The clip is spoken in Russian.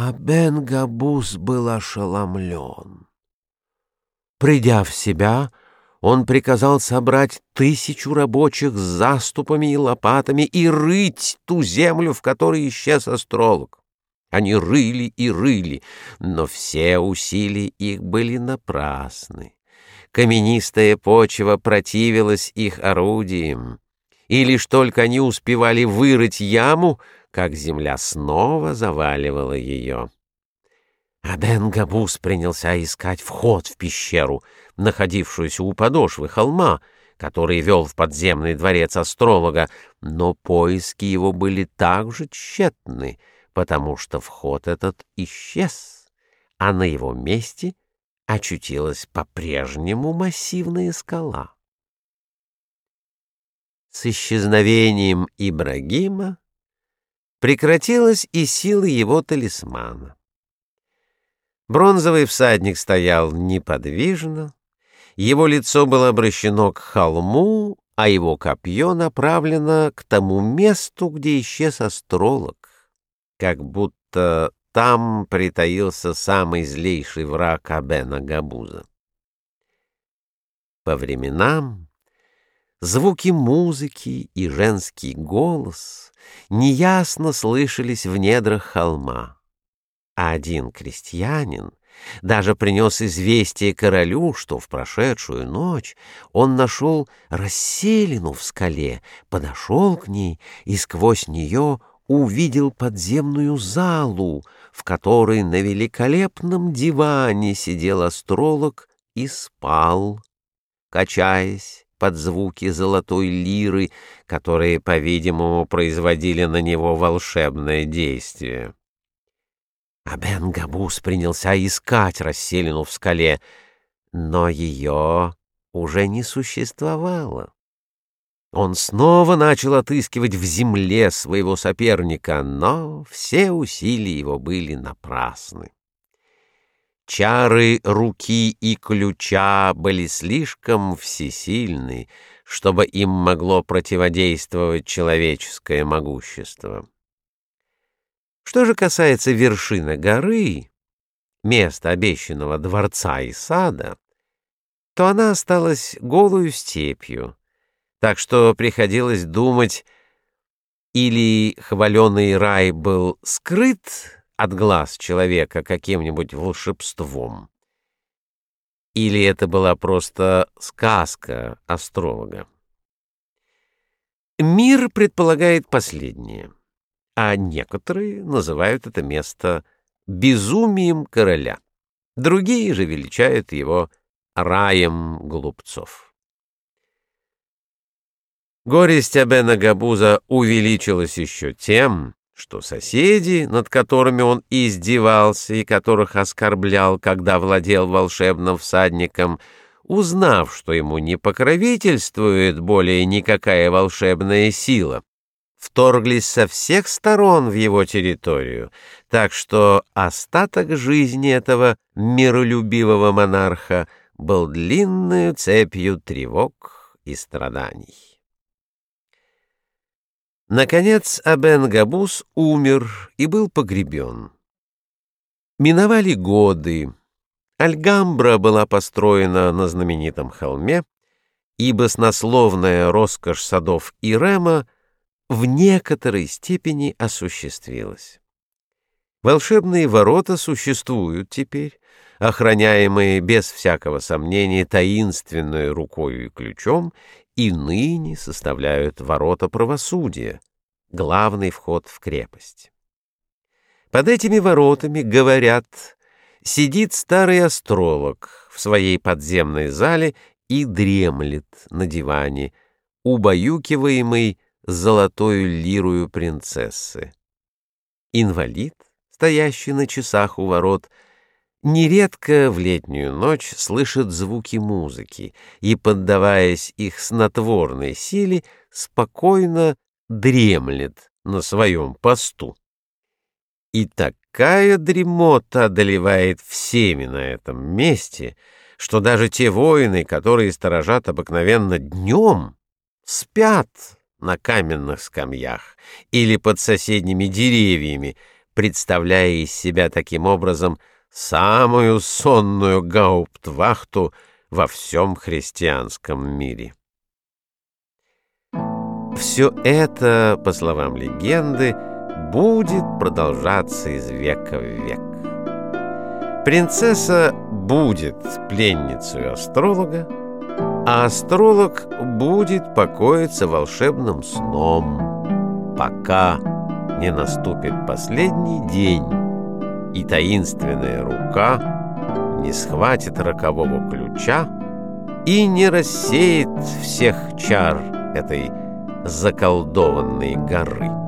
А Бен-Габус был ошеломлен. Придя в себя, он приказал собрать тысячу рабочих с заступами и лопатами и рыть ту землю, в которой исчез астролог. Они рыли и рыли, но все усилия их были напрасны. Каменистая почва противилась их орудиям, и лишь только они успевали вырыть яму, как земля снова заваливала ее. А Бен-Габус принялся искать вход в пещеру, находившуюся у подошвы холма, который вел в подземный дворец астролога, но поиски его были также тщетны, потому что вход этот исчез, а на его месте очутилась по-прежнему массивная скала. С исчезновением Ибрагима прекратилась и сила его талисмана. Бронзовый всадник стоял неподвижно, его лицо было обращено к холму, а его копье направлено к тому месту, где исчез астролог, как будто там притаился самый злейший враг Абена Габуза. По временам звуки музыки и женский голос неясно слышались в недрах холма. А один крестьянин даже принес известие королю, что в прошедшую ночь он нашел расселину в скале, подошел к ней и сквозь нее увидел подземную залу, в которой на великолепном диване сидел астролог и спал, качаясь под звуки золотой лиры, которые, по-видимому, производили на него волшебное действие. А Бен-Габус принялся искать расселину в скале, но ее уже не существовало. Он снова начал отыскивать в земле своего соперника, но все усилия его были напрасны. Чары руки и ключа были слишком всесильны, чтобы им могло противодействовать человеческое могущество. Что же касается вершины горы, места обещанного дворца и сада, то она осталась голую степью, так что приходилось думать, или хваленый рай был скрыт от глаз человека каким-нибудь волшебством, или это была просто сказка астролога. Мир предполагает последнее — а некоторые называют это место безумием короля. Другие же величают его раем глупцов. Горесть Абена Габуза увеличилась еще тем, что соседи, над которыми он издевался и которых оскорблял, когда владел волшебным всадником, узнав, что ему не покровительствует более никакая волшебная сила, вторглись со всех сторон в его территорию, так что остаток жизни этого миролюбивого монарха был длинной цепью тревог и страданий. Наконец Абен-Габус умер и был погребен. Миновали годы. Альгамбра была построена на знаменитом холме, и баснословная роскошь садов Ирема — в некоторой степени осуществилась. Волшебные ворота существуют теперь, охраняемые без всякого сомнения таинственной рукой и ключом, и ныне составляют ворота правосудия, главный вход в крепость. Под этими воротами, говорят, сидит старый астролог в своей подземной зале и дремлет на диване, убаюкиваемый золотою лирую принцессы. Инвалид, стоящий на часах у ворот, нередко в летнюю ночь слышит звуки музыки и, поддаваясь их снотворной силе, спокойно дремлет на своем посту. И такая дремота одолевает всеми на этом месте, что даже те воины, которые сторожат обыкновенно днем, спят на каменных скамьях или под соседними деревьями, представляя из себя таким образом самую сонную гауптвахту во всем христианском мире. Все это, по словам легенды, будет продолжаться из века в век. Принцесса будет пленницей астролога, а астролог будет покоиться волшебным сном, пока не наступит последний день, и таинственная рука не схватит рокового ключа и не рассеет всех чар этой заколдованной горы.